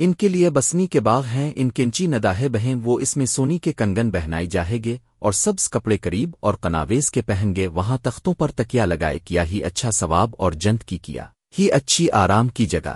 ان کے لیے بسنی کے باغ ہیں، ان کنچی نداہے بہیں، وہ اس میں سونی کے کنگن بہنائی جاہے گے اور سبز کپڑے قریب اور کناویز کے پہن گے، وہاں تختوں پر تکیا لگائے، کیا ہی اچھا ثواب اور جنت کی کیا، ہی اچھی آرام کی جگہ۔